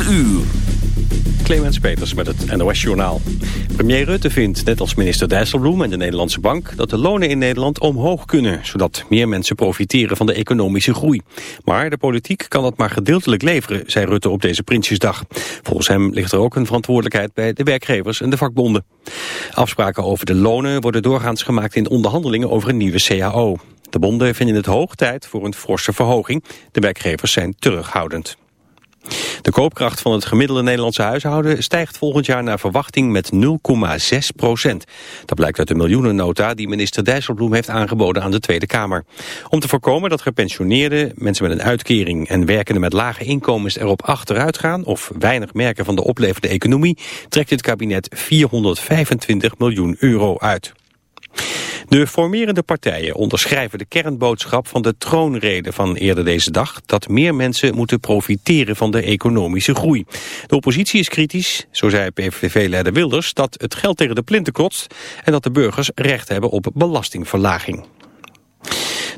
4 uur. Clemens Peters met het NOS-journaal. Premier Rutte vindt, net als minister Dijsselbloem en de Nederlandse Bank... dat de lonen in Nederland omhoog kunnen... zodat meer mensen profiteren van de economische groei. Maar de politiek kan dat maar gedeeltelijk leveren, zei Rutte op deze Prinsjesdag. Volgens hem ligt er ook een verantwoordelijkheid bij de werkgevers en de vakbonden. Afspraken over de lonen worden doorgaans gemaakt in onderhandelingen over een nieuwe CAO. De bonden vinden het hoog tijd voor een forse verhoging. De werkgevers zijn terughoudend. De koopkracht van het gemiddelde Nederlandse huishouden stijgt volgend jaar naar verwachting met 0,6 procent. Dat blijkt uit de miljoenennota die minister Dijsselbloem heeft aangeboden aan de Tweede Kamer. Om te voorkomen dat gepensioneerden, mensen met een uitkering en werkenden met lage inkomens erop achteruit gaan of weinig merken van de oplevende economie, trekt het kabinet 425 miljoen euro uit. De formerende partijen onderschrijven de kernboodschap van de troonrede van eerder deze dag, dat meer mensen moeten profiteren van de economische groei. De oppositie is kritisch, zo zei PVV-leider Wilders, dat het geld tegen de plinten kotst en dat de burgers recht hebben op belastingverlaging.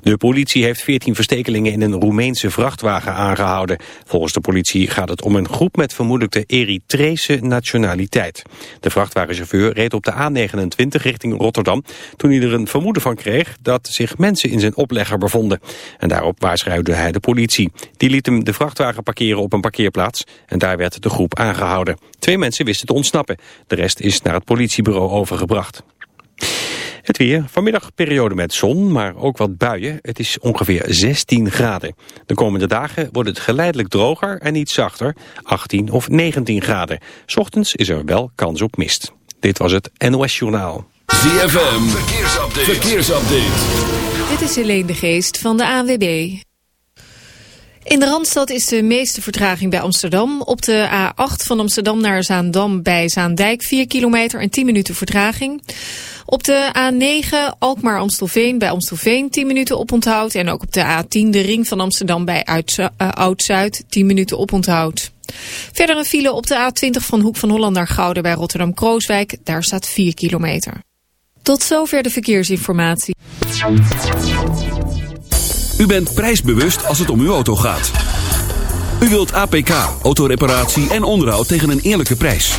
De politie heeft 14 verstekelingen in een Roemeense vrachtwagen aangehouden. Volgens de politie gaat het om een groep met vermoedelijk de Eritrese nationaliteit. De vrachtwagenchauffeur reed op de A29 richting Rotterdam... toen hij er een vermoeden van kreeg dat zich mensen in zijn oplegger bevonden. En daarop waarschuwde hij de politie. Die liet hem de vrachtwagen parkeren op een parkeerplaats... en daar werd de groep aangehouden. Twee mensen wisten te ontsnappen. De rest is naar het politiebureau overgebracht. Het weer, vanmiddag periode met zon, maar ook wat buien. Het is ongeveer 16 graden. De komende dagen wordt het geleidelijk droger en iets zachter, 18 of 19 graden. Ochtends is er wel kans op mist. Dit was het NOS Journaal. ZFM, verkeersupdate. verkeersupdate. Dit is Helene de Geest van de ANWB. In de Randstad is de meeste vertraging bij Amsterdam. Op de A8 van Amsterdam naar Zaandam bij Zaandijk 4 kilometer en 10 minuten vertraging. Op de A9 Alkmaar-Amstelveen bij Amstelveen 10 minuten oponthoud. En ook op de A10 de ring van Amsterdam bij uh, Oud-Zuid 10 minuten oponthoud. Verder een file op de A20 van Hoek van Holland naar Gouden bij Rotterdam-Krooswijk. Daar staat 4 kilometer. Tot zover de verkeersinformatie. U bent prijsbewust als het om uw auto gaat. U wilt APK, autoreparatie en onderhoud tegen een eerlijke prijs.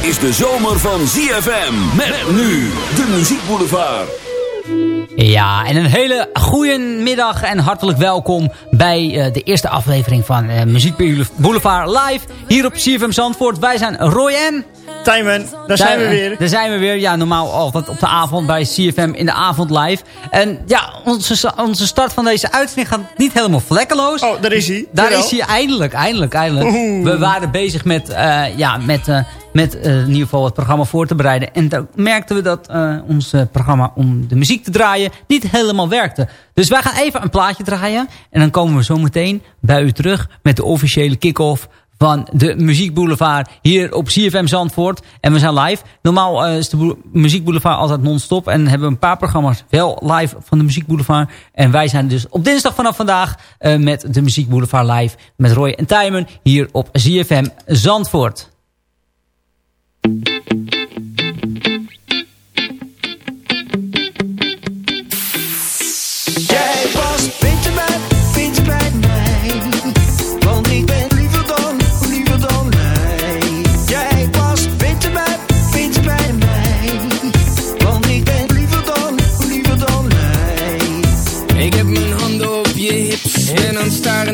Dit is de zomer van ZFM. Met nu de muziekboulevard. Ja, en een hele goede middag en hartelijk welkom bij eh, de eerste aflevering van eh, Muziek Boulevard live hier op CFM Zandvoort. Wij zijn Roy en... Timon, daar zijn we weer. Daar zijn we weer. Ja, normaal altijd op de avond bij CFM in de avond live. En ja, onze, onze start van deze uitzending gaat niet helemaal vlekkeloos. Oh, daar is hij. Daar Jawel. is hij eindelijk, eindelijk, eindelijk. Oeh. We waren bezig met, eh, ja, met, eh, met eh, in ieder geval het programma voor te bereiden. En toen merkten we dat eh, ons eh, programma om de muziek te draaien niet helemaal werkte. Dus wij gaan even een plaatje draaien. En dan komen we zo meteen bij u terug met de officiële kick-off van de Muziek Boulevard hier op CFM Zandvoort. En we zijn live. Normaal is de boe- Muziek Boulevard altijd non-stop. En hebben we een paar programma's wel live van de Muziek Boulevard. En wij zijn dus op dinsdag vanaf vandaag met de Muziek Boulevard live. Met Roy en Tijmen hier op CFM Zandvoort. Thank you.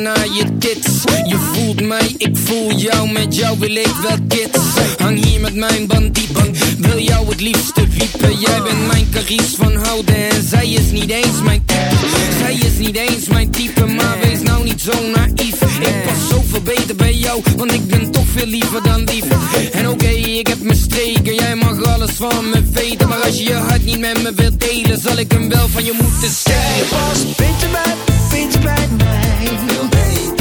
Naar je kids. Je voelt mij, ik voel jou, met jou wil ik wel kids. Hang hier met mijn bandiet, wil jou het liefste wiepen. Jij bent mijn caries van houden en zij is niet eens mijn type. Zij is niet eens mijn type, maar wees nou niet zo naïef. Ik pas zoveel beter bij jou, want ik ben toch veel liever dan lief. En oké, ik heb mijn streken, jij mag alles van me weten. Maar als je je hart niet met me wilt delen, zal ik hem wel van je moeten stelen. Jij was beter bij, beter bij mij.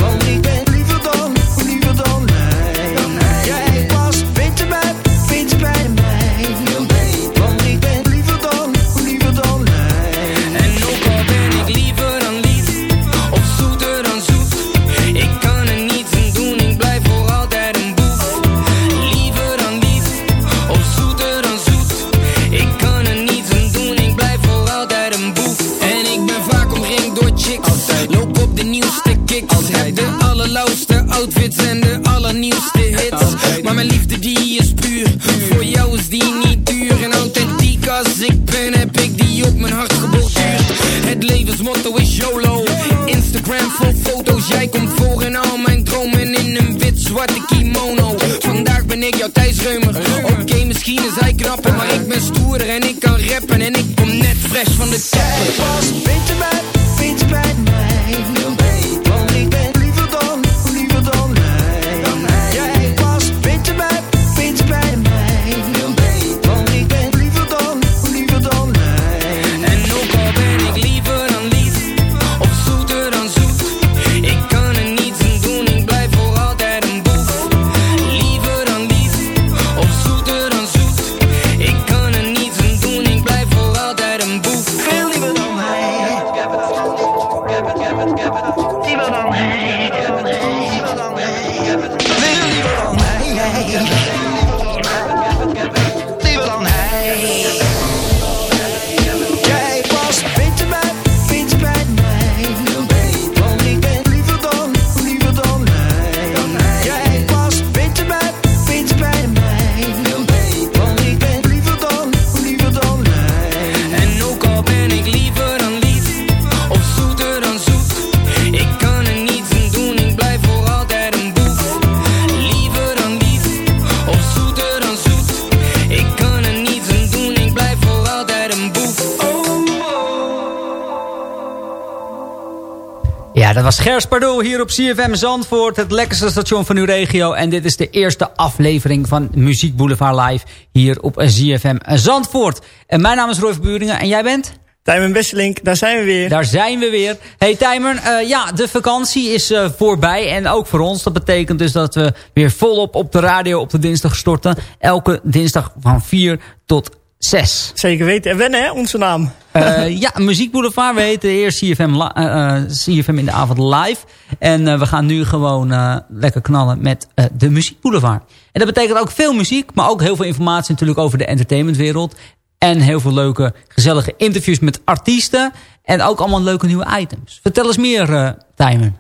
Was Gers Pardoel hier op CFM Zandvoort. Het lekkerste station van uw regio. En dit is de eerste aflevering van Muziek Boulevard Live hier op CFM Zandvoort. En mijn naam is Roy Verburingen en jij bent? Tijmen Besselink, daar zijn we weer. Daar zijn we weer. Hey Tijmer, eh, ja, de vakantie is eh, voorbij. En ook voor ons. Dat betekent dus dat we weer volop op de radio op de dinsdag storten. Elke dinsdag van 4 tot 6. Zeker weten. En wennen, hè, onze naam. Eh, ja, Muziek Boulevard. We heten eerst CFM, li- eh, eh, CFM in de avond live. En eh, we gaan nu gewoon eh, lekker knallen met eh, de Muziek Boulevard. En dat betekent ook veel muziek, maar ook heel veel informatie natuurlijk over de entertainmentwereld. En heel veel leuke, gezellige interviews met artiesten. En ook allemaal leuke nieuwe items. Vertel eens meer, eh Tijmen.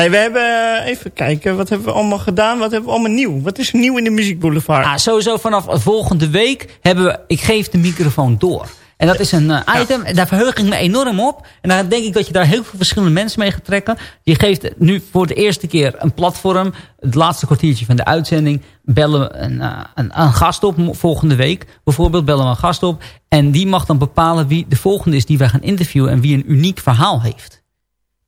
Nee, we hebben, eh, even kijken, wat hebben we allemaal gedaan? Wat hebben we allemaal nieuw? Wat is er nieuw in de muziekboulevard? Ah, sowieso vanaf volgende week hebben we Ik geef de microfoon door. En dat is een eh, item, daar verheug ik me enorm op. En daar denk ik dat je daar heel veel verschillende mensen mee gaat trekken. Je geeft nu voor de eerste keer een platform. Het laatste kwartiertje van de uitzending bellen we een, eh, een, een gast op volgende week. Bijvoorbeeld bellen we een gast op. En die mag dan bepalen wie de volgende is die wij gaan interviewen. En wie een uniek verhaal heeft.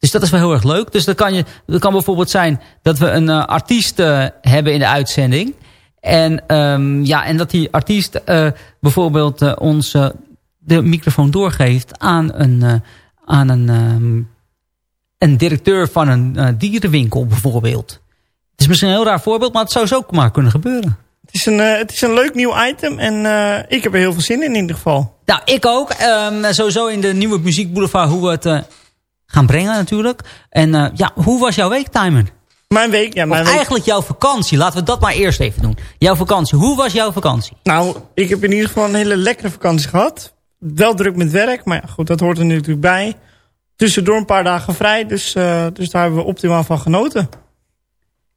Dus dat is wel heel erg leuk. Dus dat kan, je, dat kan bijvoorbeeld zijn dat we een eh, artiest eh, hebben in de uitzending. En, ehm, ja, en dat die artiest eh, bijvoorbeeld ons de microfoon doorgeeft aan een, aan een, ehm, een directeur van een dierenwinkel bijvoorbeeld. Het is misschien een heel raar voorbeeld, maar het zou zo ook maar kunnen gebeuren. Het, is een, het is een leuk nieuw item en ik heb er heel veel zin in in ieder geval. Nou, ik ook. Ehm, sowieso in de nieuwe muziekboulevard hoe we het gaan brengen natuurlijk. En eh, ja, hoe was jouw week, Timon? Mijn week, ja, mijn Of week. eigenlijk jouw vakantie. Laten we dat maar eerst even doen. Jouw vakantie. Hoe was jouw vakantie? Nou, ik heb in ieder geval een hele lekkere vakantie gehad. Wel druk met werk, maar ja, goed, dat hoort er natuurlijk bij. Tussendoor een paar dagen vrij, dus, eh, dus daar hebben we optimaal van genoten.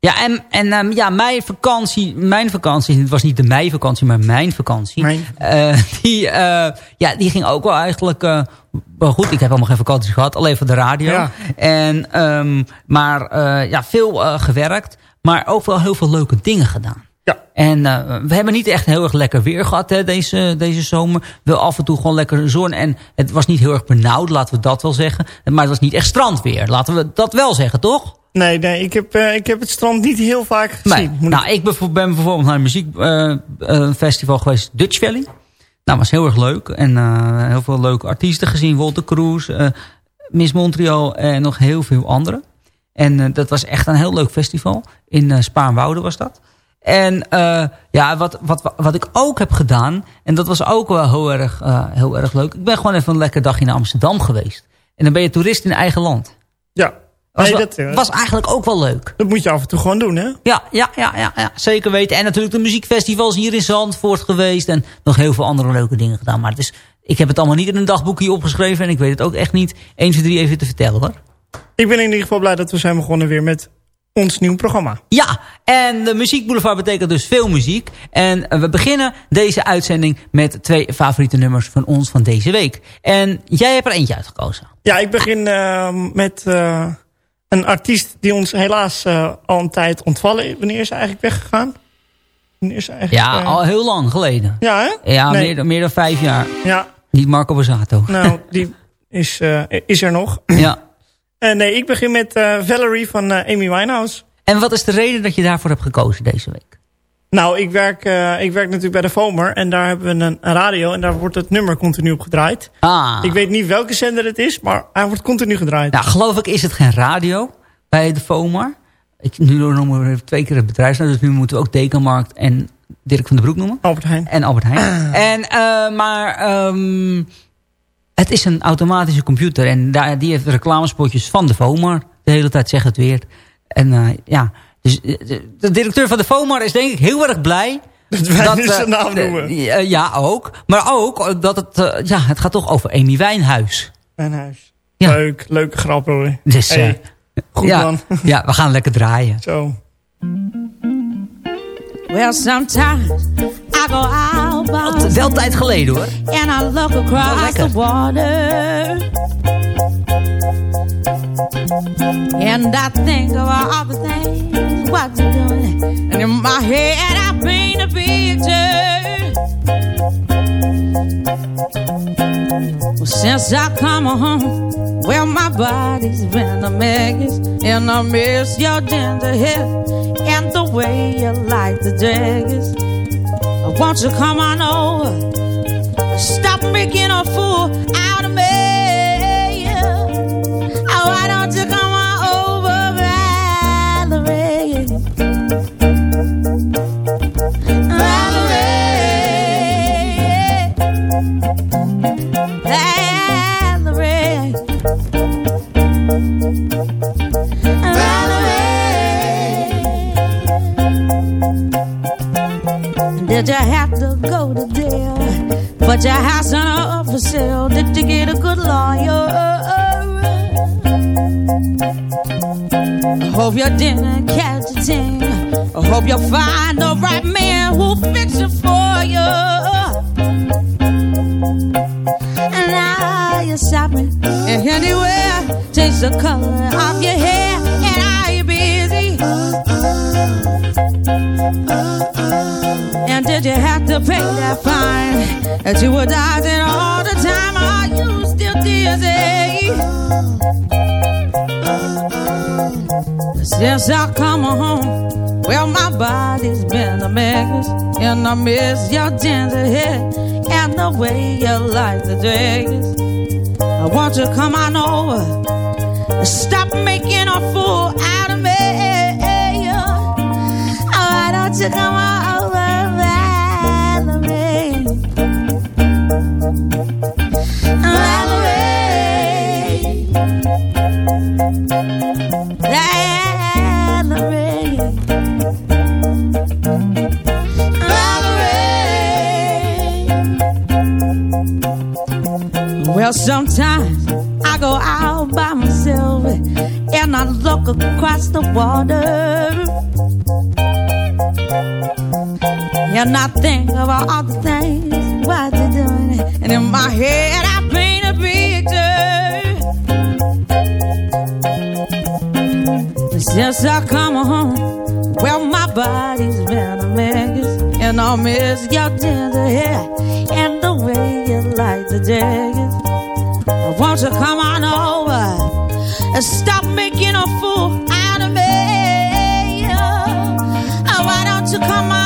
Ja, en, en ehm, ja, mijn vakantie, mijn vakantie, het was niet de meivakantie, maar mijn vakantie. Mijn. Eh, die, eh, ja, die ging ook wel eigenlijk, eh, wel goed, ik heb helemaal geen vakantie gehad, alleen voor de radio. Ja. En, ehm, maar ja, veel gewerkt, maar ook wel heel veel leuke dingen gedaan. Ja. En we hebben niet echt heel erg lekker weer gehad hè, deze, deze zomer. Wel af en toe gewoon lekker zon. En het was niet heel erg benauwd, laten we dat wel zeggen. Maar het was niet echt strandweer. Laten we dat wel zeggen, toch? Nee, nee ik, heb, eh, ik heb het strand niet heel vaak gezien. Nee. Nou, ik ben, ben bijvoorbeeld naar een muziekfestival geweest, Dutch Valley. Nou, was heel erg leuk. En eh, heel veel leuke artiesten gezien. Walter Cruz, eh, Miss Montreal en nog heel veel andere. En eh, dat was echt een heel leuk festival. In Spaarnwoude was dat. En eh, ja, wat, wat, wat ik ook heb gedaan... en dat was ook wel heel erg, eh, heel erg leuk... ik ben gewoon even een lekker dagje naar Amsterdam geweest. En dan ben je toerist in eigen land. Ja, Was, nee, dat, eh, was eigenlijk ook wel leuk. dat moet je af en toe gewoon doen, hè? Ja, ja, ja, ja, ja, zeker weten. En natuurlijk de muziekfestivals hier in Zandvoort geweest. En nog heel veel andere leuke dingen gedaan. Maar het is, ik heb het allemaal niet in een dagboekje opgeschreven. En ik weet het ook echt niet 1, 2, 3 even te vertellen hoor. Ik ben in ieder geval blij dat we zijn begonnen weer met ons nieuw programma. Ja, en de muziekboulevard betekent dus veel muziek. En we beginnen deze uitzending met twee favoriete nummers van ons van deze week. En jij hebt er eentje uitgekozen. Ja, ik begin eh, met eh, een artiest die ons helaas eh, al een tijd ontvallen is. Wanneer is ze eigenlijk weggegaan? Wanneer is eigenlijk... Ja, eh, al heel lang geleden. Ja, hè? Ja, Nee. meer, dan- meer dan vijf jaar. Ja, Niet Marco Borsato. nou, die is, eh, is er nog. Ja. Nee, ik begin met Valerie van Amy Winehouse. En wat is de reden dat je daarvoor hebt gekozen deze week? Nou, ik werk, eh, ik werk natuurlijk bij de FOMER en daar hebben we een, een radio en daar wordt het nummer continu op gedraaid. Ah. Ik weet niet welke zender het is, maar hij wordt continu gedraaid. Nou, geloof ik is het geen radio bij de FOMAR. Ik, nu noemen we twee keer het bedrijfsnaam, dus nu moeten we ook Dekenmarkt en Dirk van den Broek noemen. Albert Heijn. En Albert Heijn. En, eh, maar ehm, het is een automatische computer en daar, die heeft reclamespotjes van de FOMAR. De hele tijd zegt het weer. En eh, ja, dus eh, de, directeur van de FOMAR is denk ik heel erg blij... Dat wij nu eh, zijn naam de- noemen. eh, ja, ook. Maar ook eh, dat het, eh, ja, het gaat toch over Amy Wijnhuis. Wijnhuis. Ja. Leuk, leuke grap hoor. Dus, Hey, eh, goed ja, man. ja, we gaan lekker draaien. Zo. Well, sometimes I go out by Wat, wel tijd geleden hoor. and I look across lekker. the water. And I think of all the things doing. And in my head I paint a picture. Well, since I come home, well, my body's been a mess. And I miss your ginger hair and the way you like the daggers. Won't you come on over? Stop making a fool out of me. You have to go to jail? Put your house in an officer's cell? Did you get a good lawyer? I hope you didn't catch. I hope you find the right man who'll fix it for you. The color of your hair. And are you busy? And did you have to pay that fine that you were dodging all the time? Are you still dizzy? Since I come home, well, my body's been a mess. And I miss your ginger hair and the way you like the dress. I want you to come on over. Stop making a fool out of me. Oh, why don't you come on over, Valerie? Valerie. Valerie. Valerie. Well, sometimes when I look across the water. And I think about all the things what you're doing. And in my head, I paint a picture. Since I come home, well, my body's been a mess. And I miss your tender hair and the way you light the day Won't you come on over and stop? A fool out of me? Oh, why don't you come on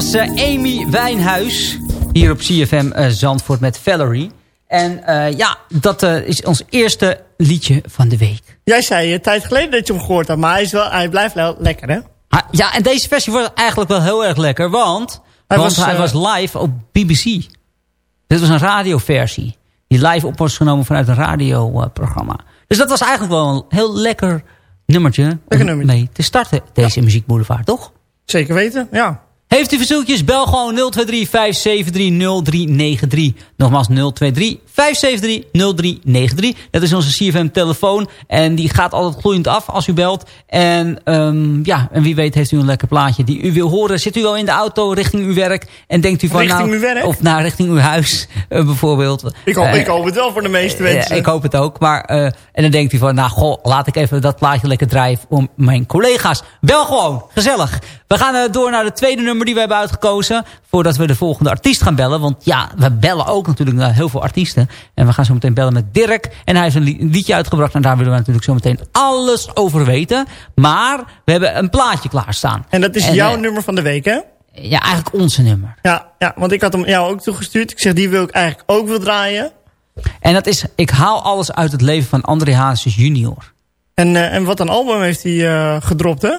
was eh, Amy Wijnhuis. Hier op CFM eh, Zandvoort met Valerie. En eh, ja, dat is ons eerste liedje van de week. Jij zei een tijd geleden dat je hem gehoord had, maar hij, is wel, hij blijft wel lekker, hè? Ah, ja, en deze versie was eigenlijk wel heel erg lekker, want Hij want was, hij was live op BBC. Dit was een radioversie, die live op was genomen vanuit een radioprogramma. dus dat was eigenlijk wel een heel lekker nummertje Lekker om nummertje. mee te starten, deze muziekboulevard, toch? Zeker weten, ja. Heeft u verzoekjes, bel gewoon 023 573 0393. Nogmaals 023 573 0393. Dat is onze CFM telefoon. En die gaat altijd gloeiend af als u belt. En ehm, ja, en wie weet heeft u een lekker plaatje die u wil horen. Zit u wel in de auto richting uw werk. En denkt u van Richting nou... uw werk? Of naar richting uw huis eh, bijvoorbeeld. Ik hoop, Eh, ik hoop het wel voor de meeste eh, mensen. ik hoop het ook. Maar, en dan denkt u van, nou goh, laat ik even dat plaatje lekker draaien om mijn collega's. Bel gewoon, gezellig. We gaan door naar de tweede nummer die we hebben uitgekozen. Voordat we de volgende artiest gaan bellen. Want ja, we bellen ook natuurlijk naar heel veel artiesten. En we gaan zo meteen bellen met Dirk. En hij heeft een li- een liedje uitgebracht. En daar willen we natuurlijk zo meteen alles over weten. Maar we hebben een plaatje klaarstaan. En dat is En, jouw eh, nummer van de week, hè? Ja, eigenlijk onze nummer. Ja, ja, want ik had hem jou ook toegestuurd. Ik zeg, die wil ik eigenlijk ook wel draaien. En dat is Ik haal alles uit het leven van André Hazes junior. En, eh, en wat een album heeft hij eh, gedropt, hè?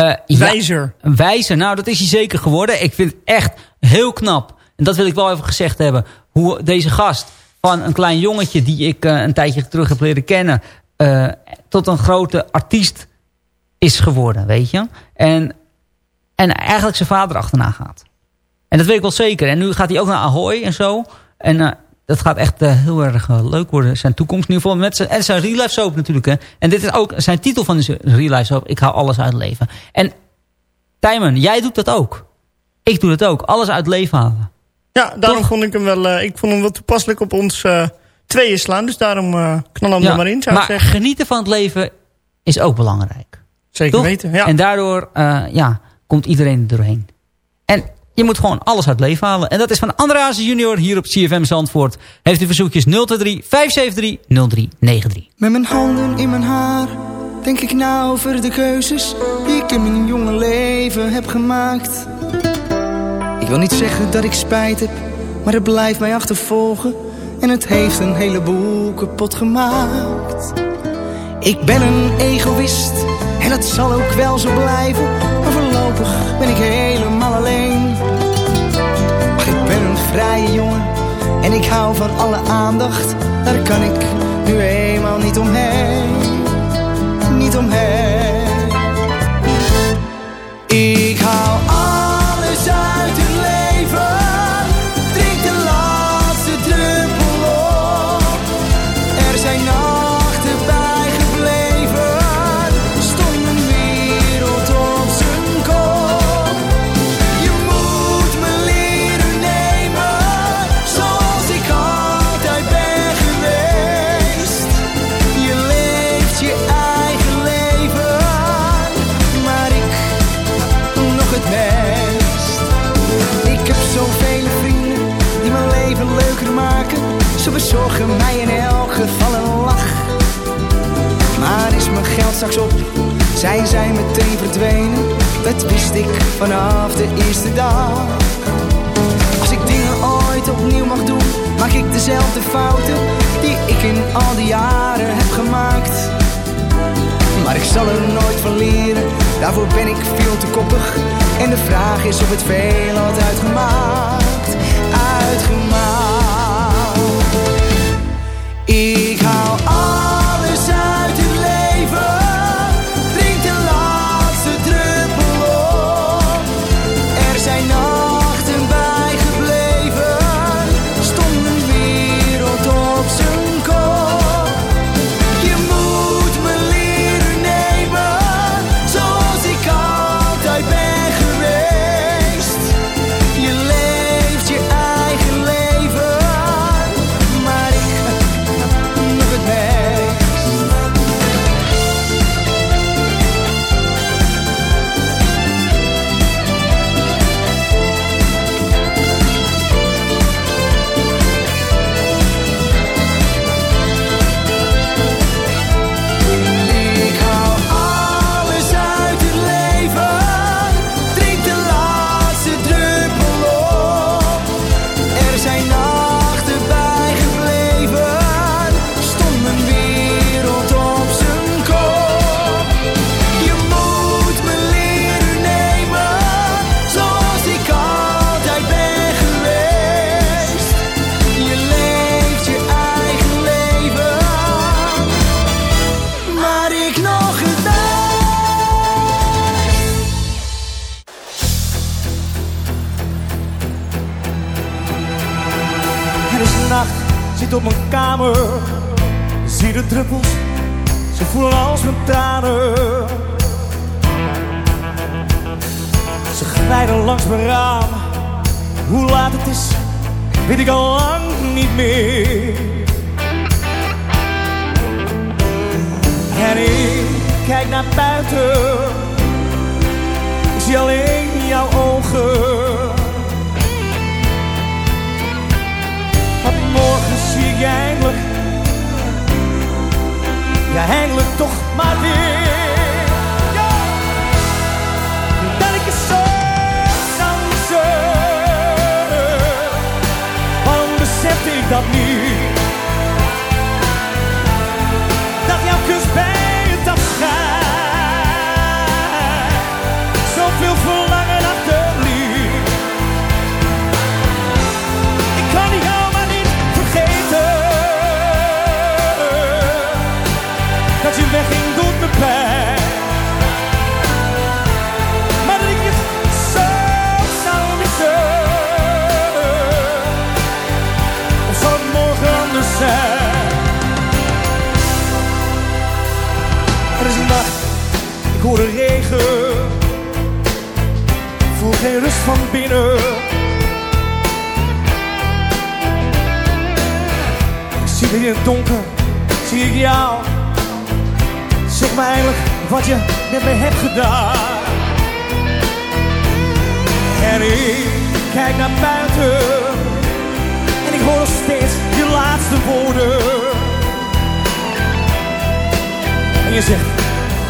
Eh. Wijzer. Wijzer, nou dat is hij zeker geworden. Ik vind het echt heel knap. En dat wil ik wel even gezegd hebben. Hoe deze gast van een klein jongetje die ik eh, een tijdje terug heb leren kennen... eh, tot een grote artiest is geworden, weet je. En, en eigenlijk zijn vader achterna gaat. En dat weet ik wel zeker. En nu gaat hij ook naar Ahoy en zo. En dat gaat echt eh, heel erg eh, leuk worden. Zijn toekomst in ieder geval. Met zijn, en zijn real life soap natuurlijk. Hè. En dit is ook zijn titel van zijn real life soap. Ik haal alles uit leven. En Tijmen, jij doet dat ook. Ik doe dat ook. Alles uit leven halen. Ja, daarom Toch? vond ik hem wel, eh, ik vond hem wel toepasselijk op ons tweeën slaan. Dus daarom eh knal hem Ja, er maar in, zou ik maar zeggen. genieten van het leven is ook belangrijk. Zeker Toch? weten, ja. En daardoor ja, komt iedereen er doorheen. Je moet gewoon alles uit het leven halen. En dat is van André Hazes junior hier op CFM Zandvoort. Heeft u verzoekjes 023 573 0393. Met mijn handen in mijn haar denk ik na over de keuzes die ik in mijn jonge leven heb gemaakt. Ik wil niet zeggen dat ik spijt heb, maar het blijft mij achtervolgen en het heeft een heleboel kapot gemaakt. Ik ben een egoïst en dat zal ook wel zo blijven, en ik hou van alle aandacht, daar kan ik nu eenmaal niet omheen zijn zij meteen verdwenen. Dat wist ik vanaf de eerste dag. Als ik dingen opnieuw mag doen, maak ik dezelfde fouten die ik in al die jaren heb gemaakt. Maar ik zal er nooit van leren, daarvoor ben ik veel te koppig. En de vraag is of het veel had uitgemaakt, uitgemaakt. Geen rust van binnen. Zie weer in het donker, zie ik jou. Zeg me eindelijk wat je met me hebt gedaan. En ik kijk naar buiten en ik hoor nog steeds je laatste woorden. En je zegt,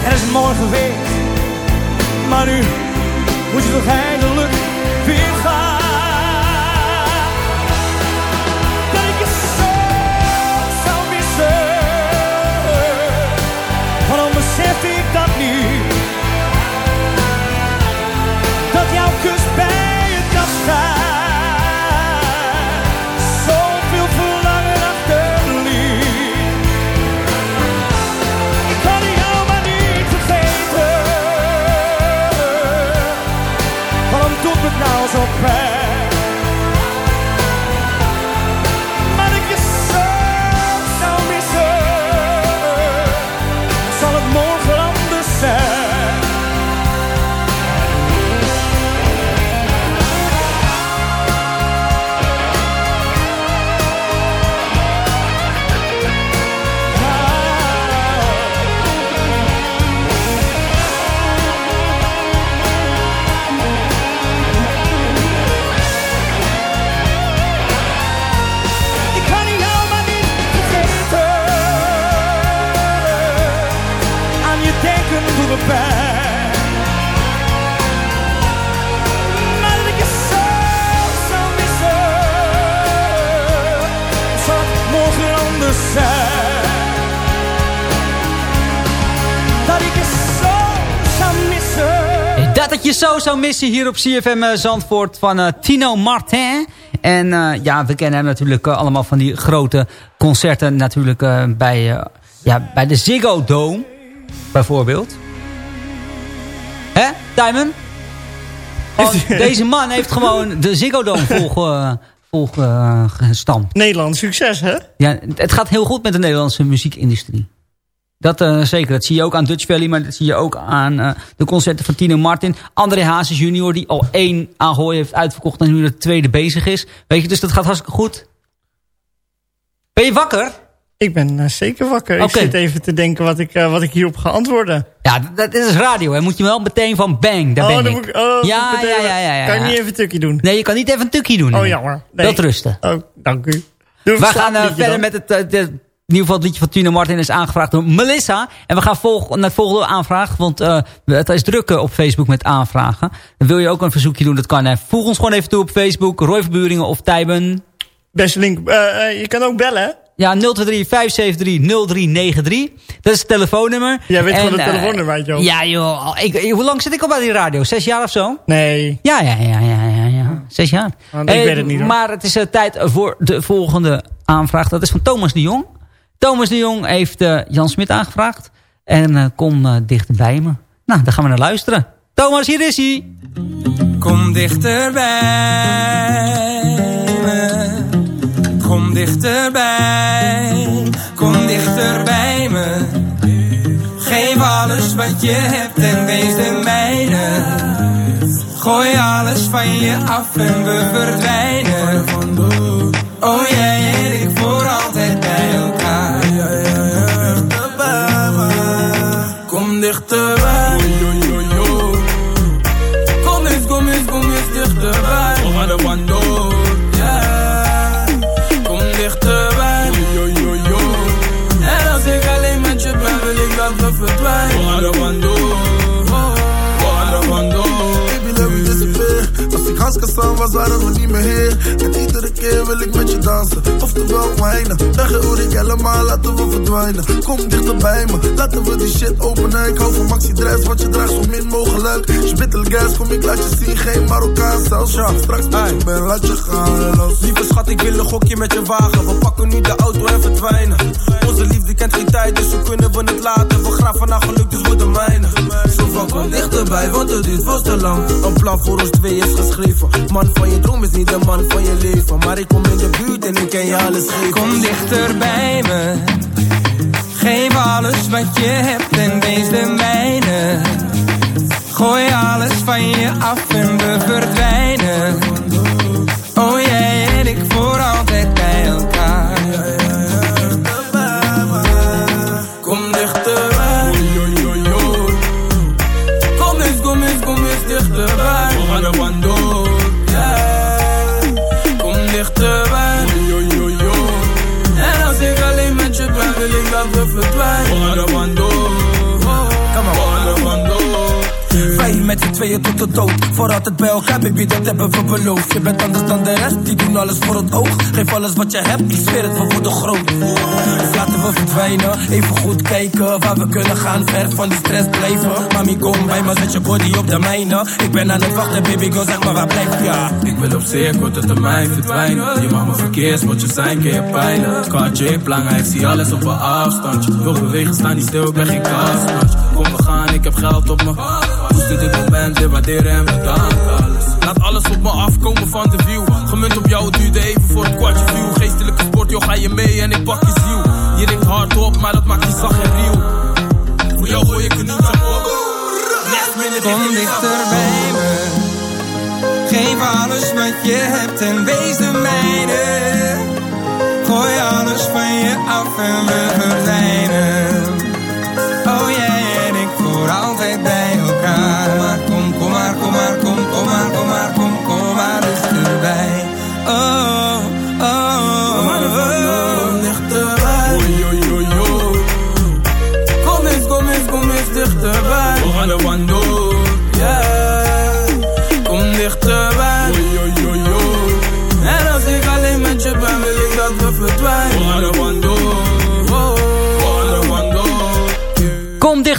het is mooi geweest, maar nu moet je toch eindelijk weer gaan. Dat ik je zo zou missen, waarom besef ik dat niet? Dat jouw kus bij missen hier op CFM eh, Zandvoort van eh, Tino Martin. En eh, ja, we kennen hem natuurlijk allemaal van die grote concerten natuurlijk bij, ja, bij de Ziggo Dome. Bijvoorbeeld. Hè, Timon? Gewoon, deze man heeft gewoon de Ziggo Dome vol, eh, vol eh, gestampt. Nederland, succes hè? Ja, het gaat heel goed met de Nederlandse muziekindustrie. Dat eh, zeker. Dat zie je ook aan Dutch Valley, maar dat zie je ook aan eh, de concerten van Tino Martin. André Hazes junior, die al één Ahoy heeft uitverkocht en nu de tweede bezig is. Weet je, dus dat gaat hartstikke goed. Ben je wakker? Ik ben eh, zeker wakker. Ik zit even te denken wat ik, wat ik hierop ga antwoorden. Ja, dat is radio. Hè. Moet je wel meteen van bang, daar oh, ben dan ik. moet ik- oh, ja, meteen- ja, ja, ja, ja. Kan je niet even een tukje doen? Nee, je kan niet even een tukje doen. Oh, jammer. Nee. Dat rusten. Oh, dank u. Doe We gaan verder dan. met het, de, in ieder geval het liedje van Tino Martin is aangevraagd door Melissa. En we gaan volg, naar het volgende aanvraag, want eh, het is druk eh, op Facebook met aanvragen. Dan wil je ook een verzoekje doen, dat kan. Hè. Voeg ons gewoon even toe op Facebook, Roy Verburingen of Tijben. Beste link. eh, je kan ook bellen? Ja, 023 573 0393. Dat is het telefoonnummer. Jij weet En, gewoon het eh, telefoonnummer uit, joh. Ja, joh. Ik, hoe lang zit ik al bij die radio? Zes jaar of zo? Nee. Ja, ja, ja, ja, ja. ja. Zes jaar. Ah, ik weet het niet, hoor. Maar het is tijd voor de volgende aanvraag. Dat is van Thomas de Jong. Thomas de Jong heeft eh, Jan Smit aangevraagd. En eh, kom eh, dichter bij me. Nou, daar gaan we naar luisteren. Thomas, hier is hij. Kom dichterbij me. Kom dichterbij. Kom dichter bij me. Geef alles wat je hebt en wees de mijne. Gooi alles van je af en we verdwijnen. Oh jij en ik voor altijd bij elkaar. Kom dichterbij. Kom eens, kom eens, kom eens dichterbij. We gaan de wandel. Als ik Hans Kassan was, waren we niet meer hier. En iedere keer wil ik met je dansen. Oftewel wijnen. Weg hoor ik helemaal, laten we verdwijnen. Kom dichter bij me, laten we die shit openen. Ik hou van maxi dress, wat je draagt zo min mogelijk. Spittel gas, kom ik laat je zien, geen Marokkaan zelfs. Ja, straks met je ben, laat je gaan. Los. Lieve schat, ik wil een gokje met je wagen. We pakken nu de auto en verdwijnen. Onze liefde kent geen tijd, dus hoe kunnen we het laten? We graven naar geluk, dus voor de mijne. Zo van kom dichterbij, want het duurt vast te lang. Een plan voor ons twee is geschreven. Man van je droom is niet de man van je leven. Maar ik kom in de buurt en ik ken je alles. Kom dichter bij me. Geef alles wat je hebt en wees de mijne. Gooi alles van je af en we verdwijnen. Tot de dood. Voor altijd bij elkaar, baby, dat hebben we beloofd. Je bent anders dan de rest, die doen alles voor het oog. Geef alles wat je hebt, ik zweer het, we worden groot. Dus laten we verdwijnen, even goed kijken waar we kunnen gaan. Ver van die stress blijven. Mami, kom bij me, zet je body op de mijne. Ik ben aan het wachten, baby, go zeg maar waar blijf ja. Ik wil op zeer korte termijn verdwijnen. Je mag me verkeersbordje zijn, ken je pijn. Heeft lang, ik zie alles op een afstandje. Wil bewegen, sta niet stil, ik ben geen kastmatje. Kom, we gaan, ik heb geld op me. In dit moment, debatteren en bedankt alles. Laat alles op me afkomen van de view. Gemunt op jou, het duurde even voor het kwartje view. Geestelijke sport, joh, ga je mee en ik pak je ziel. Je richt hard op, maar dat maakt je zacht en riel. Voor jou gooi ik een niet op. Kom dichter bij me. Geef alles wat je hebt en wees de mijne. Gooi alles van je af en we verdwijnen. Oh jij en ik voor altijd bij elkaar.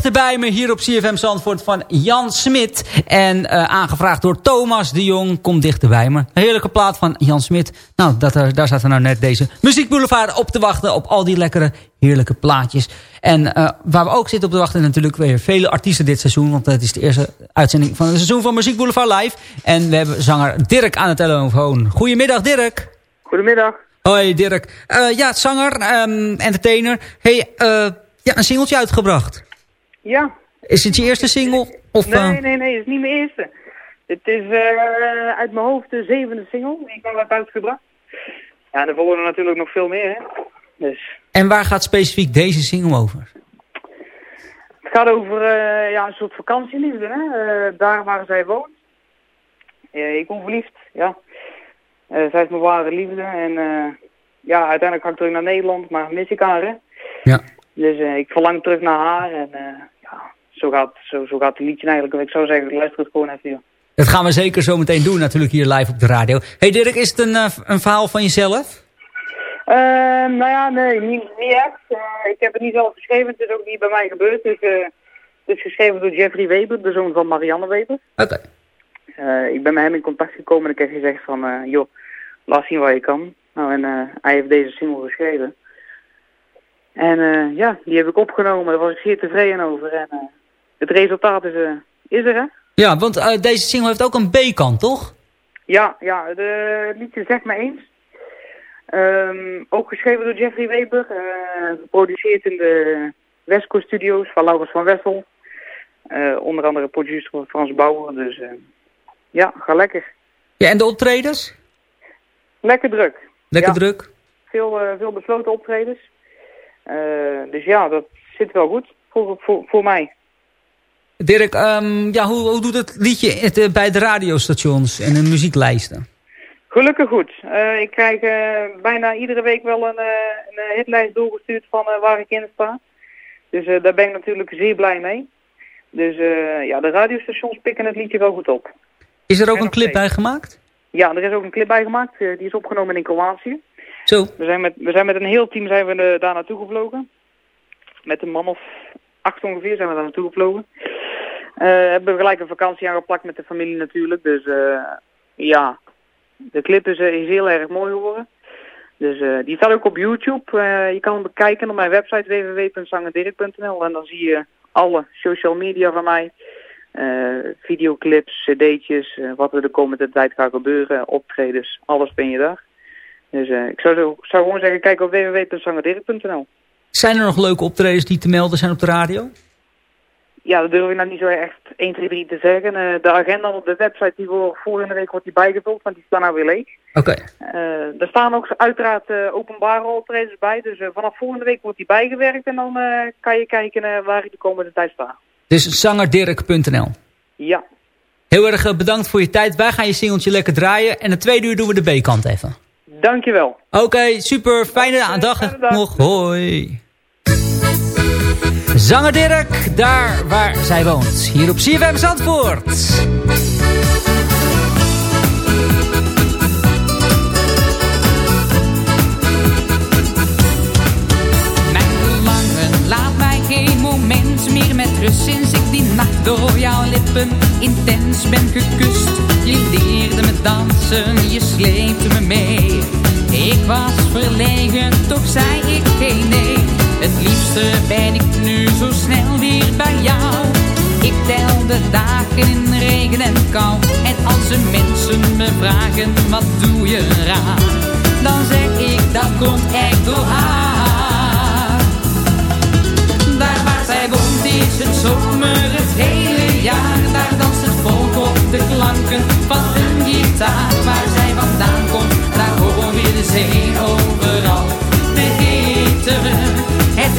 Bij me hier op CFM Zandvoort van Jan Smit. En eh, aangevraagd door Thomas de Jong. Kom dichter bij me. Een heerlijke plaat van Jan Smit. Nou, dat, er, daar zaten nou net deze muziekboulevard op te wachten. Op al die lekkere, heerlijke plaatjes. En uh, waar we ook zitten op te wachten natuurlijk weer vele artiesten dit seizoen. Want het is de eerste uitzending van het seizoen van Muziek Boulevard Live. En we hebben zanger Dirk aan de telefoon. Goedemiddag Dirk. Goedemiddag. Hoi Dirk. Uh, ja, zanger, um, entertainer. Hey, uh, ja, een singeltje uitgebracht. Ja. Is het je eerste single? Of, nee, nee, nee, het is niet mijn eerste. Het is uh, uit mijn hoofd de zevende single die ik al heb uitgebracht. Ja, er volgen er natuurlijk nog veel meer, hè. Dus. En waar gaat specifiek deze single over? Het gaat over uh, ja, een soort vakantieliefde, hè. Uh, daar waar zij woont. ik ben verliefd, ja. zij is mijn ware liefde en ja, uiteindelijk ga ik terug naar Nederland, maar mis ik haar, hè. Ja. Dus ik verlang terug naar haar en zo gaat, zo, zo gaat het liedje eigenlijk. Ik zou zeggen, luister het gewoon even, joh. Dat gaan we zeker zo meteen doen natuurlijk hier live op de radio. Hey Dirk, is het een, uh, een verhaal van jezelf? Uh, nou ja, nee, niet, niet echt. Uh, ik heb het niet zelf geschreven, het is ook niet bij mij gebeurd. Het is, het is geschreven door Jeffrey Weber, de zoon van Marianne Weber. Oké. Okay. ik ben met hem in contact gekomen en ik heb gezegd van, joh, laat zien waar je kan. Nou, en hij heeft deze single geschreven. En ja, die heb ik opgenomen, daar was ik zeer tevreden over. En het resultaat is, is er, hè? Ja, want uh, deze single heeft ook een B-kant, toch? Ja, ja de, het liedje zegt me eens. Um, ook geschreven door Jeffrey Weber. Uh, geproduceerd in de Westco Studios van Laurens van Wessel. Onder andere producer van Frans Bauer. Dus ja, ga lekker. Ja, en de optredens? Lekker druk. Lekker ja. druk? Veel, veel besloten optredens. dus ja, dat zit wel goed voor, voor, voor mij. Dirk, um, ja, hoe, hoe doet het liedje het, uh, bij de radiostations en de muzieklijsten? Gelukkig goed. Uh, ik krijg uh, bijna iedere week wel een, een hitlijst doorgestuurd van waar ik in sta. Dus daar ben ik natuurlijk zeer blij mee. Dus ja, de radiostations pikken het liedje wel goed op. Is er ook en een clip bij gemaakt? Ja, er is ook een clip bij gemaakt. die is opgenomen in Kroatië. Zo. We zijn met, we zijn met een heel team zijn we daar naartoe gevlogen. Met een man of acht ongeveer zijn we daar naartoe gevlogen. Uh, hebben we gelijk een vakantie aangeplakt met de familie natuurlijk. Dus uh, ja, de clip is, uh, is, heel erg mooi geworden. Dus die staat ook op YouTube. je kan hem bekijken op mijn website www.zangendirk.nl en dan zie je alle social media van mij. videoclips, cd'tjes, wat er de komende tijd gaat gebeuren, optredens, alles ben je daar. Dus ik zou, zo, zou gewoon zeggen, kijk op www.zangendirk.nl. Zijn er nog leuke optredens die te melden zijn op de radio? Ja, dat durf ik nou niet zo echt 1, 2, 3 te zeggen. Uh, de agenda op de website, die voor volgende week wordt die bijgevuld, want die staan nou weer leeg. Oké. Okay. Uh, er staan ook uiteraard uh, openbare optredens bij, dus vanaf volgende week wordt die bijgewerkt en dan kan je kijken waar ik de komende tijd sta. Dus zangerdirk.nl Ja. Heel erg bedankt voor je tijd. Wij gaan je singeltje lekker draaien en de tweede uur doen we de B-kant even. Dankjewel. Oké, okay, super. Fijne dag nog. Hoi. Zanger Dirk, daar waar zij woont. Hier op CFM Zandvoort. Mijn verlangen laat mij geen moment meer met rust Sinds ik die nacht door jouw lippen intens ben gekust Je leerde me dansen, je sleepte me mee Ik was verlegen, toch zei ik geen nee het liefste ben ik nu zo snel weer bij jou. Ik tel de dagen in regen en kou. En als de mensen me vragen, wat doe je raar? Dan zeg ik, dat komt echt door haar. Daar waar zij woont is het zomer het hele jaar. Daar danst het volk op de klanken van een gitaar. Waar zij vandaan komt, daar hoor je de zee overal. De hitte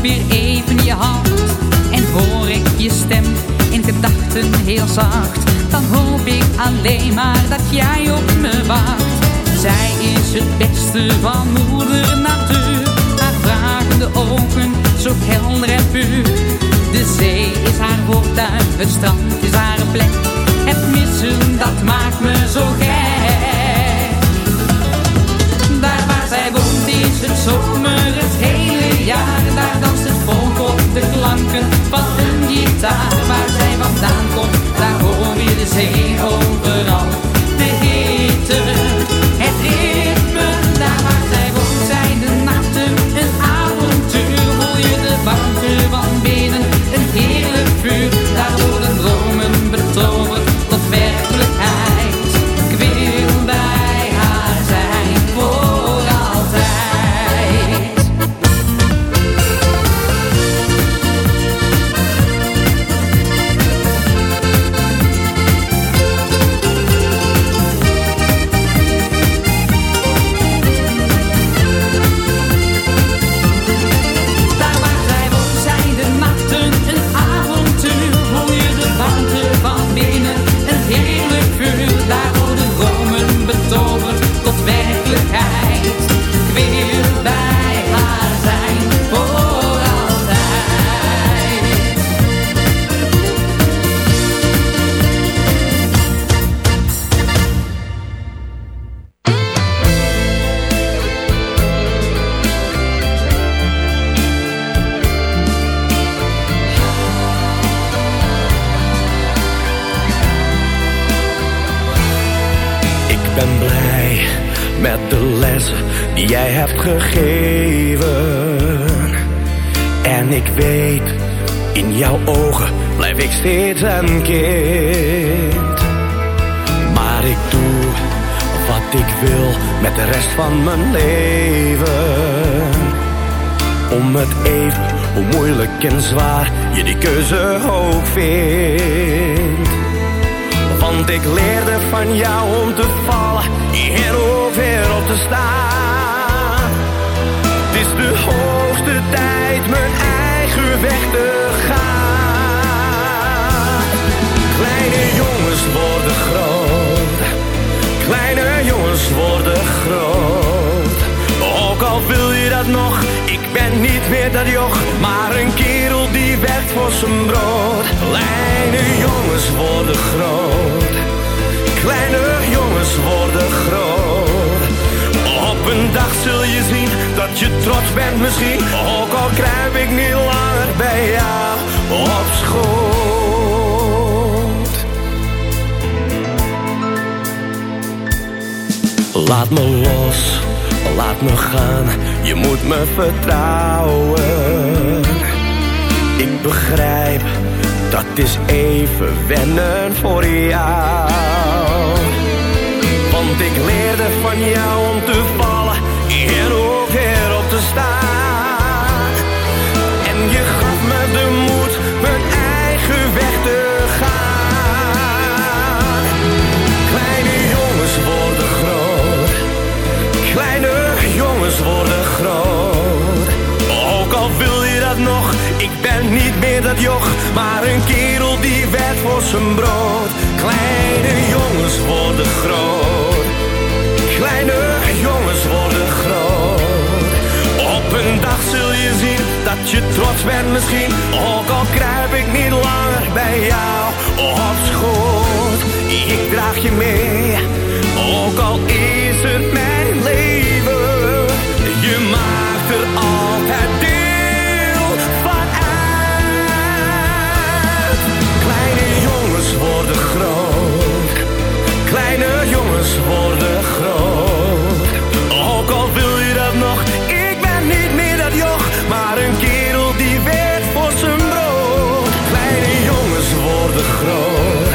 weer even je hand En hoor ik je stem buiten heel zacht, dan hoop ik alleen maar dat jij op me wacht. Zij is het beste van moeder natuur, haar vragende ogen zo helder en puur. De zee is haar voortuin, het strand is haar plek. Het missen, dat maakt me zo gek. Daar waar zij woont is het zomer het hele jaar. Daar danst het volk op de klanken van een gitaar. Waar zij vandaan komt, daar hoor je de zee overal. De hitte, het ritme, daar waar zij niet meer dat joch, maar een kerel die werkt voor zijn brood. Kleine jongens worden groot, kleine jongens worden groot. Op een dag zul je zien dat je trots bent misschien, ook al kruip ik niet langer bij jou op schoot. Laat me los, laat me gaan, je moet me vertrouwen. Ik begrijp, dat is even wennen voor jou. Want ik leerde van jou om te vallen en ook weer op te staan. En je nog, ik ben niet meer dat joch, maar een kerel die werkt voor zijn brood. Kleine jongens worden groot, kleine jongens worden groot. Op een dag zul je zien dat je trots bent misschien, ook al kruip ik niet langer bij jou op schoot. Ik draag je mee, ook al is het mijn leven. Je maakt er altijd deel worden groot, kleine jongens worden groot. Ook al wil je dat nog, ik ben niet meer dat joch, maar een kerel die werkt voor zijn brood. Kleine jongens worden groot,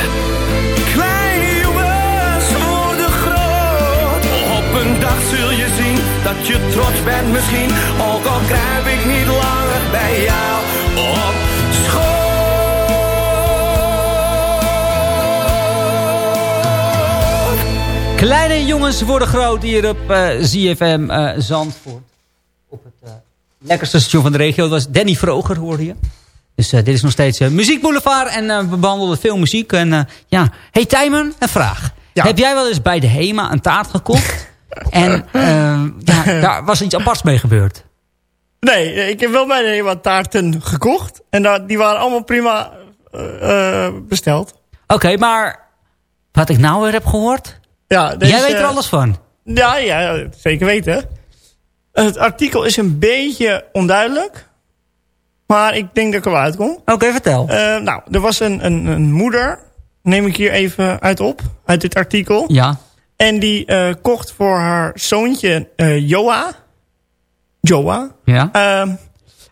kleine jongens worden groot. Op een dag zul je zien dat je trots bent misschien, ook al kruip ik niet langer bij jou op Kleine jongens worden groot hier op eh, ZFM eh, Zandvoort. Op het eh, lekkerste station van de regio. Dat was Danny Vroger, hoorde je. Dus dit is nog steeds uh, Muziek Boulevard en uh, we behandelen veel muziek. En ja, hey Tijmen, een vraag. Heb jij wel eens bij de HEMA een taart gekocht? en ja, daar was iets aparts mee gebeurd. Nee, ik heb wel bij de HEMA taarten gekocht. En daar, die waren allemaal prima besteld. Oké, maar wat ik nou weer heb gehoord... Ja, deze, jij weet er alles van. Ja, ja, zeker weten. Het artikel is een beetje onduidelijk. Maar ik denk dat ik er wel uitkom. Oké, vertel. Uh, nou, er was een, een, een, moeder, neem ik hier even uit op, uit dit artikel. Ja. En die uh, kocht voor haar zoontje uh, Joa, Joa, ja.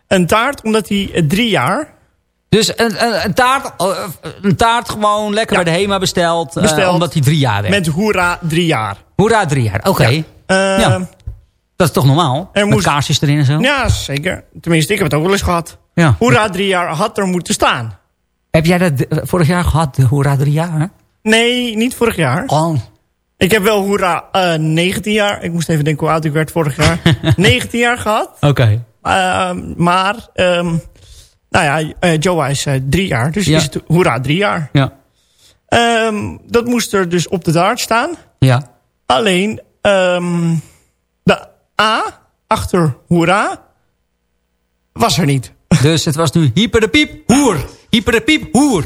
een taart, omdat hij drie jaar... Dus een, een, een, taart, een taart gewoon lekker ja. bij de HEMA besteld, besteld omdat hij drie jaar werd. Met hoera drie jaar. Hoera drie jaar, oké. Okay. Ja. ja. Dat is toch normaal? Er Met kaarsjes erin en zo? Ja, zeker. Tenminste, ik heb het ook wel eens gehad. Ja. Hoera drie jaar had er moeten staan. Heb jij dat vorig jaar gehad, de Hoera drie jaar? Hè? Nee, niet vorig jaar. Oh. Ik heb wel Hoera uh, 19 jaar. Ik moest even denken hoe oud ik werd vorig jaar. 19 jaar gehad. Oké. Okay. Uh, maar, um, nou ja, uh, Joa is drie jaar. Dus ja. is het Hoera drie jaar. Ja. Um, dat moest er dus op de dart staan. Ja. Alleen, um, de A achter Hoera was er niet. Dus het was nu hyper de piep, hoer. Hyper de piep, hoer.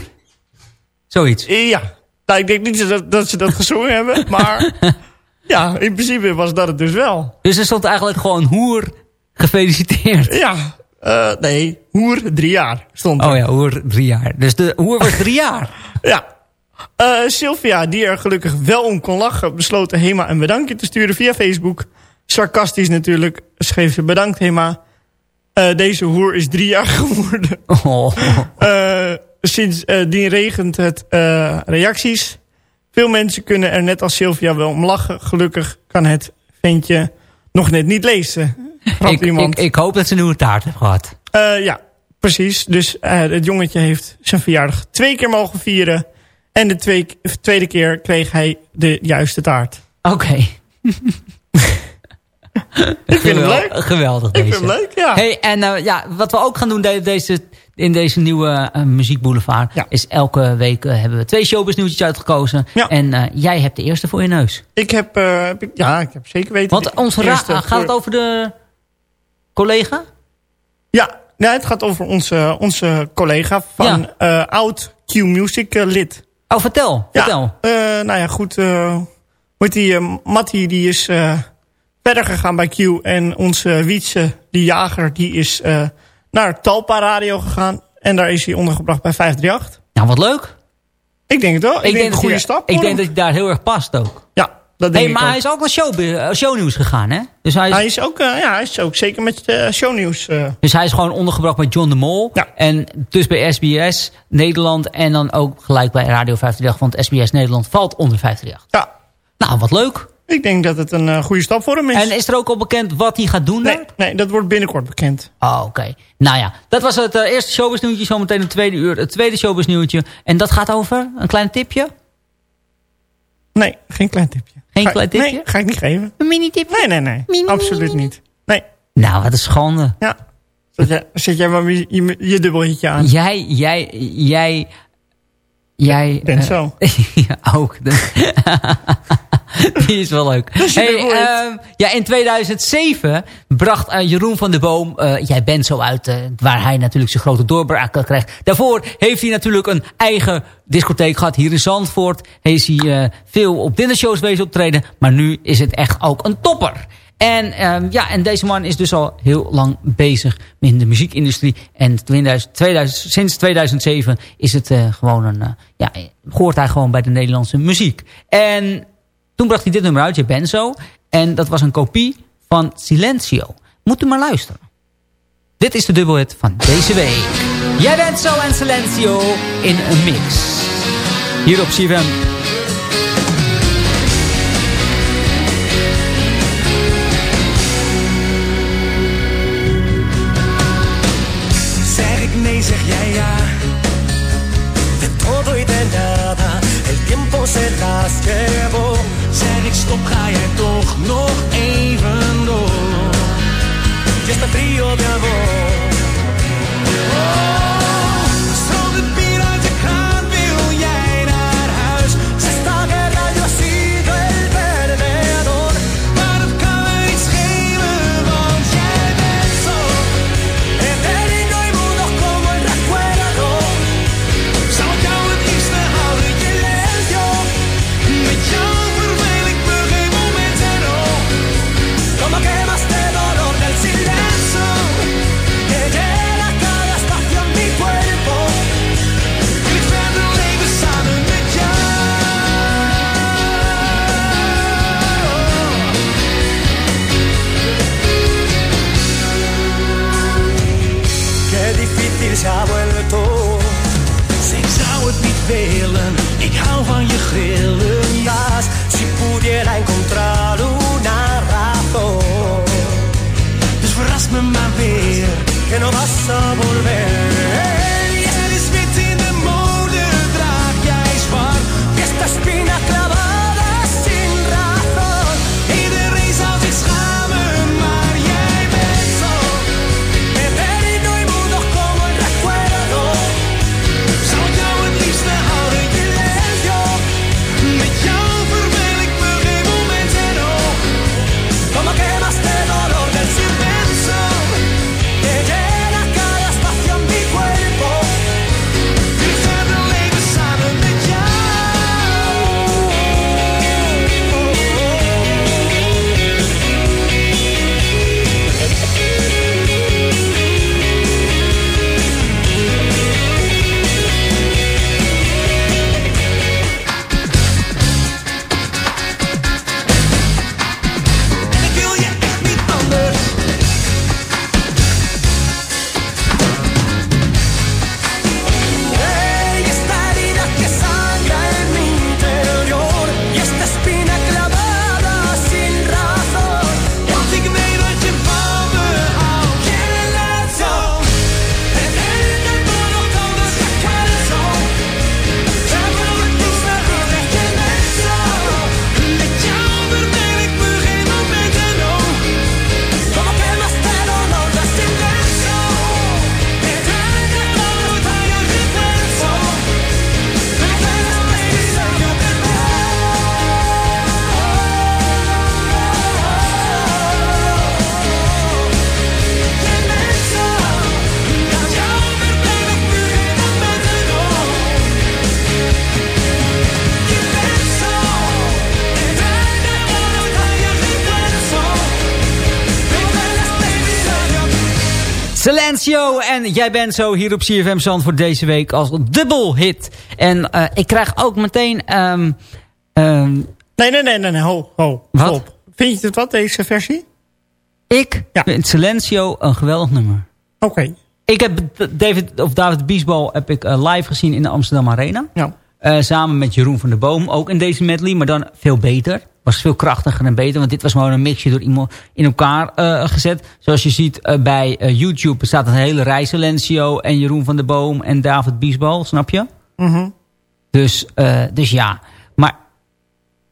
Zoiets. Ja. Nou, ik denk niet dat, dat ze dat gezongen hebben, maar ja, in principe was dat het dus wel. Dus er stond eigenlijk gewoon hoer gefeliciteerd. Ja, uh, nee, hoer drie jaar stond er. Oh ja, hoer drie jaar. Dus de hoer was drie jaar. ja. Uh, Sylvia, die er gelukkig wel om kon lachen, besloot Hema een bedankje te sturen via Facebook. Sarcastisch natuurlijk, schreef ze bedankt Hema. Uh, deze hoer is drie jaar geworden. Oh. Uh, sindsdien regent het reacties. Veel mensen kunnen er net als Sylvia wel om lachen. Gelukkig kan het ventje nog net niet lezen. Ik, ik, ik, hoop dat ze nu een taart heeft gehad. Ja, precies. Dus het jongetje heeft zijn verjaardag twee keer mogen vieren. En de twee, tweede keer kreeg hij de juiste taart. Oké. Okay. ik vind het leuk. Geweldig deze. Ik vind het leuk, ja. Hey, en uh, ja, wat we ook gaan doen deze, in deze nieuwe uh, muziekboulevard... Ja. is elke week uh, hebben we twee showbiznieuwtjes uitgekozen. Ja. En jij hebt de eerste voor je neus. Ik heb, ja, ik heb zeker weten... Want onze gaat het over de collega? Ja, nee, het gaat over onze, onze collega van ja. oud Q-Music lid. Oh, vertel. vertel. Ja, nou ja, goed. Moet die Mattie, die is verder gegaan bij Q. En onze Wietse, die jager, die is naar Talpa Radio gegaan. En daar is hij ondergebracht bij 538. Nou, wat leuk. Ik denk het wel. Ik, ik denk, een goede stap. Ik denk dat hij daar heel erg past ook. Ja, dat denk hey, maar hij is ook naar show, uh, shownieuws gegaan, hè? Dus hij is, hij is ook, uh, ja, hij is ook zeker met uh, shownieuws. Dus hij is gewoon ondergebracht bij John de Mol. Ja. En dus bij SBS Nederland. En dan ook gelijk bij Radio 538. Want SBS Nederland valt onder 538. Ja. Nou, wat leuk. Ik denk dat het een goede stap voor hem is. En is er ook al bekend wat hij gaat doen nee? Nee, dat wordt binnenkort bekend. Oh, oké. Okay. Nou ja, dat was het eerste showbiznieuwtje. Zometeen een tweede uur. Het tweede showbiznieuwtje. En dat gaat over een klein tipje? Nee, geen klein tipje. Geen ga, klein tipje? Nee, ga ik niet geven. Een mini-tipje? Nee, nee, nee. Mini, Absoluut mini, niet. Nee. Nou, wat een schande. Ja. Zet jij, zet jij maar je, je, je dubbelhitje aan. Jij, jij, jij... Jij... Uh, zo. ja, ook. Die is wel leuk. Hey, uh, ja, in 2007 bracht uh, Jeroen van der Boom... Uh, Jij bent zo uit, waar hij natuurlijk zijn grote doorbraak krijgt. Daarvoor heeft hij natuurlijk een eigen discotheek gehad hier in Zandvoort. Heeft hij veel op dinnershows wezen optreden. Maar nu is het echt ook een topper. En, um, ja, en deze man is dus al heel lang bezig in de muziekindustrie. En 2000, 2000, sinds 2007 is het gewoon een... ja, hoort hij gewoon bij de Nederlandse muziek. En... Toen bracht hij dit nummer uit, Je bent zo. En dat was een kopie van Silencio. Moet u maar luisteren. Dit is de dubbelhit van deze week. Jij bent zo en Silencio in een mix. Hier op CFM. Zeg ik stop, ga En jij bent zo hier op CFM Zand voor deze week als dubbel hit. En eh, ik krijg ook meteen... ehm, ehm, Nee, nee, nee, nee, nee. Ho, ho. Wat? Stop. Vind je het wat, deze versie? ik vind Silencio een geweldig nummer. Oké. Ik heb David, of David Biesbal heb ik eh, live gezien in de Amsterdam Arena. Ja. Eh, samen met Jeroen van der Boom. Ook in deze medley, maar dan veel beter. Was veel krachtiger en beter. Want dit was gewoon een mixje door iemand in elkaar eh, gezet. Zoals je ziet eh, bij eh, YouTube staat een hele rij Silencio en Jeroen van der Boom en David Biesbal. Snap je? Mhm. Dus, eh, dus ja. Maar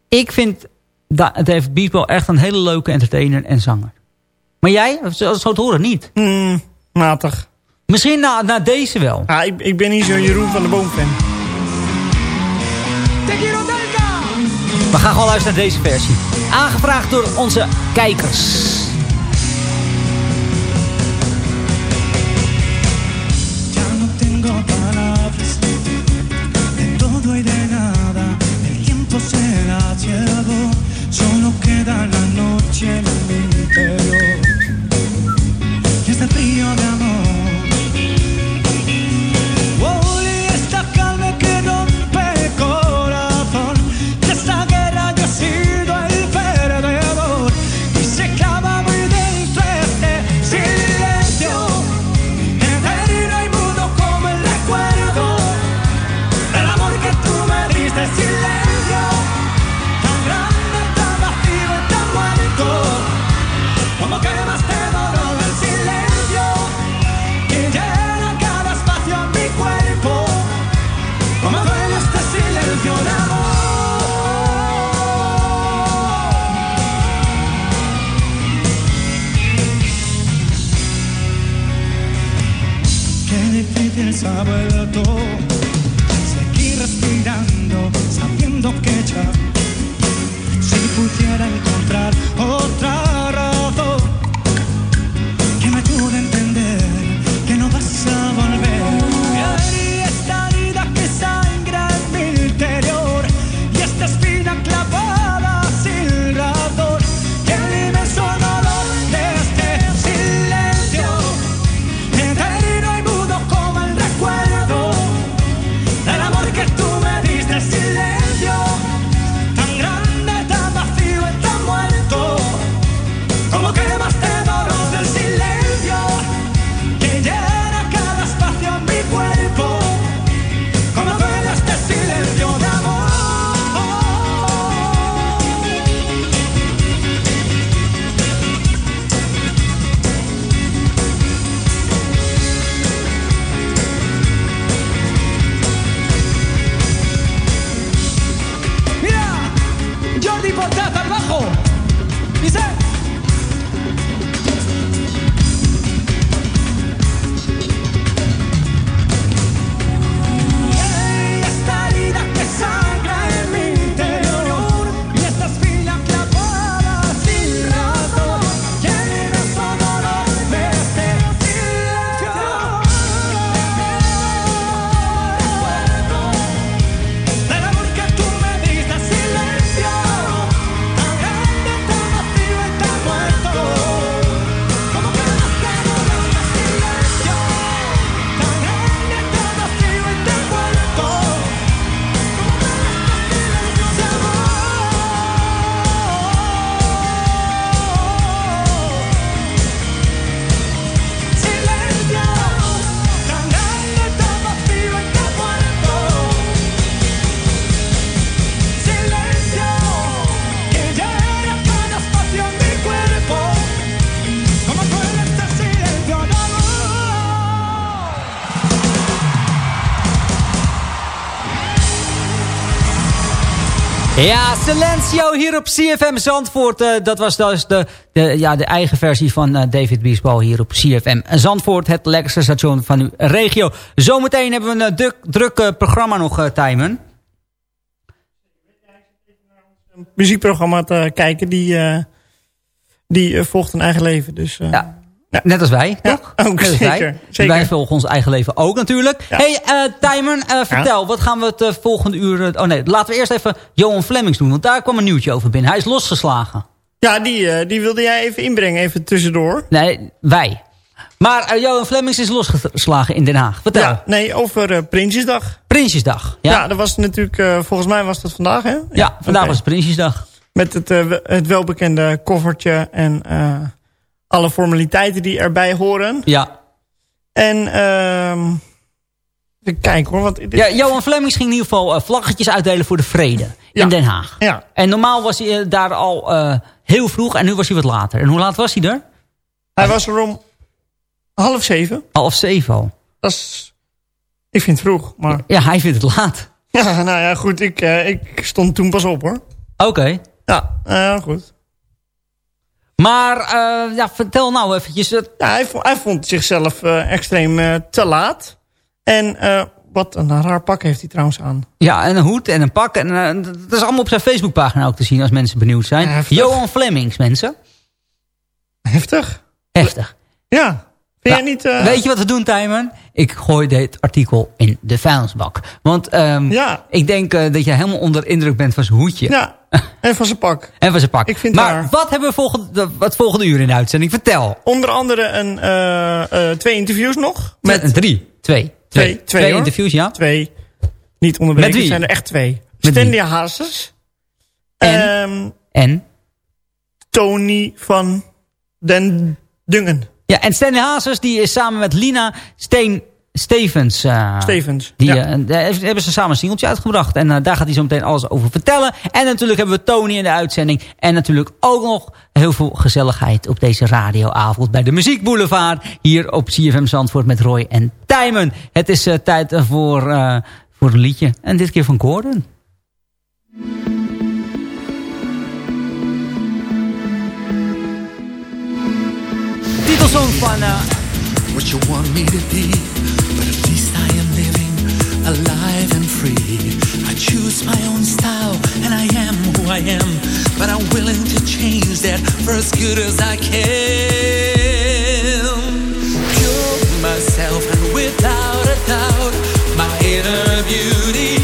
ik vind Da- David Biesbal echt een hele leuke entertainer en zanger. Maar jij, zo, zo te horen, niet. Hmm, matig. Misschien na, na deze wel. Ah, ik, ik ben niet zo'n Jeroen van de Boom fan. We gaan gewoon luisteren naar deze versie. Aangevraagd door onze kijkers. Ja, Silencio hier op CFM Zandvoort. Eh, dat was dus de, de, ja, de eigen versie van eh, David Biesbal hier op CFM Zandvoort. Het lekkerste station van uw regio. Zometeen hebben we een eh, druk, druk eh, programma nog, eh Tijmen. muziekprogramma te kijken. Die, die volgt een eigen leven. Dus, eh, Ja. Net als wij, toch? ook Net als zeker, Wij. zeker. wij volgen ons eigen leven ook natuurlijk. hey, eh Tijmen, eh, vertel, wat gaan we het eh, volgende uur... oh nee, laten we eerst even Johan Flemings doen. Want daar kwam een nieuwtje over binnen. Hij is losgeslagen. Ja, die, die wilde jij even inbrengen, even tussendoor. Nee, wij. Maar Johan Flemings is losgeslagen in Den Haag. Vertel. Ja, nee, over Prinsjesdag. Prinsjesdag. Ja, Ja, dat was natuurlijk, volgens mij was dat vandaag, hè? ja vandaag was Prinsjesdag. Met het, het welbekende koffertje en alle formaliteiten die erbij horen. Ja. En, ehm even kijken hoor, want... dit- ja, Johan Flemings ging in ieder geval eh, vlaggetjes uitdelen voor de vrede Ja. in Den Haag. Ja. En normaal was hij eh, daar al eh, heel vroeg en nu was hij wat later. En hoe laat was hij er? Hij was er om half zeven. Half zeven al. Dat is, ik vind het vroeg, maar... Ja, hij vindt het laat. Ja, nou ja, goed, ik, ik stond toen pas op hoor. Oké. Ja, goed. Maar eh, ja, vertel nou eventjes. eh, Ja, hij, vond, hij vond zichzelf eh, extreem te laat. En wat een raar pak heeft hij trouwens aan. ja, en een hoed en een pak. En, dat is allemaal op zijn Facebookpagina ook te zien als mensen benieuwd zijn. Heftig. Johan Flemings, mensen. Heftig. Heftig. Ja. Vind Ja, jij niet... Weet je wat we doen, Tijmen? Ik gooi dit artikel in de vuilnisbak. Want ehm, Ja. ik denk eh, dat je helemaal onder indruk bent van zijn hoedje. Ja, en van zijn pak. En van zijn pak. Ik vind maar haar- wat hebben we volgende, wat volgende uur in de uitzending? Vertel. Onder andere een, eh, eh, twee interviews nog. Met een drie. Twee. Twee, twee, interviews, ja. Twee. Niet onderbreken, Met wie? zijn er echt twee. Met? Stanley Hazes. En? Ehm, En? Tony van den Dungen. Ja, en Stanley Hazes die is samen met Lina Steen Stevens. eh, Stevens, Die, ja. eh, hebben ze samen een singeltje uitgebracht. En eh, daar gaat hij zo meteen alles over vertellen. En natuurlijk hebben we Tony in de uitzending. En natuurlijk ook nog heel veel gezelligheid op deze radioavond bij de Muziek Boulevard. Hier op CFM Zandvoort met Roy en Tijmen. Het is tijd voor, voor een liedje. En dit keer van Gordon. Van... eh, what you want me to be, but at least I am living alive and free. I choose my own style and I am who I am, but I'm willing to change that for as good as I can. Pure myself and without a doubt, my inner beauty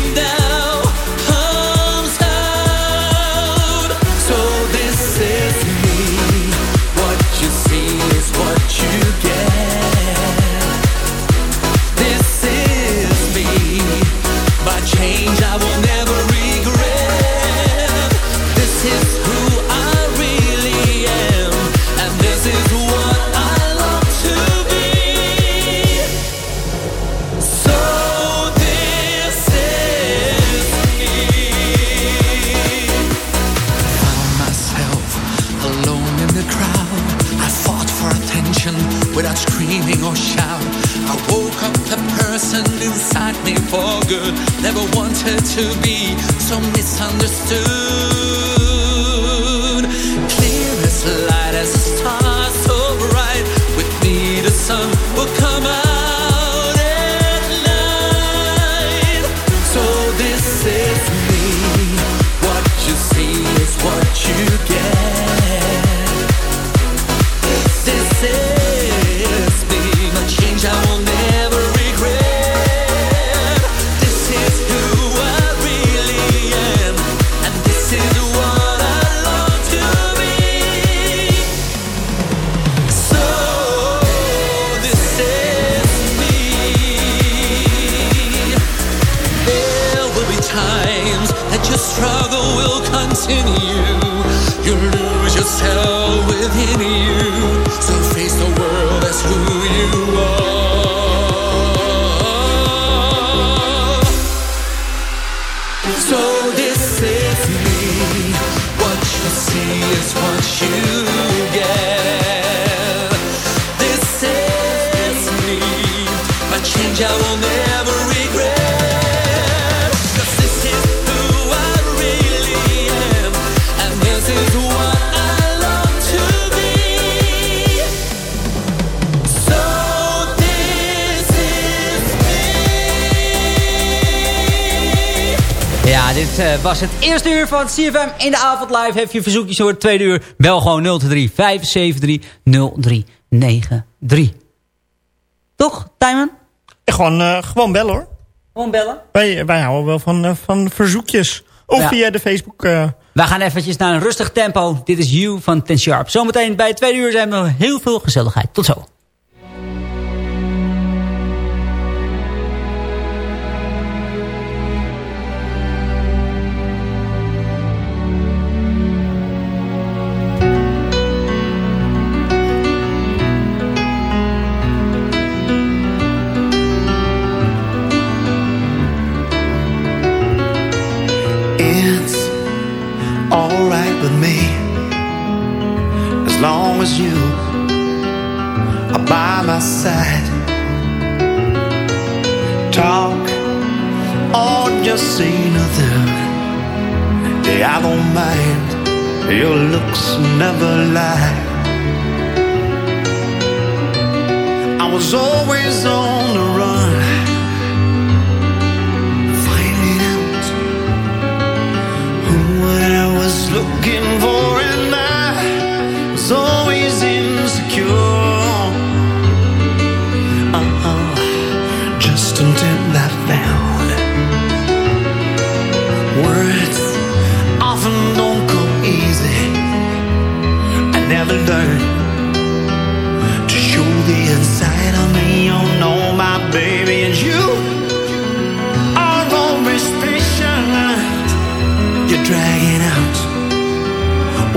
for good. Never wanted to be so misunderstood. Clear as light as a star, so bright. With me, the sun will come out. Was het eerste uur van CFM in de avond live. Heb je verzoekjes voor het tweede uur? Bel gewoon 023 573 0393. Toch, Tijmen? Gewoon, eh, gewoon bellen hoor. Gewoon bellen? Wij, wij houden wel van, eh, van verzoekjes. Of Ja. via de Facebook. eh, We gaan eventjes naar een rustig tempo. Dit is You van Ten Sharp. Zometeen bij het tweede uur zijn we heel veel gezelligheid. Tot zo. Long as you are by my side. Talk or just say nothing. Yeah, I don't mind. Your looks never lie. I was always on the run. Finding out what I was looking for,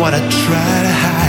what I try to hide.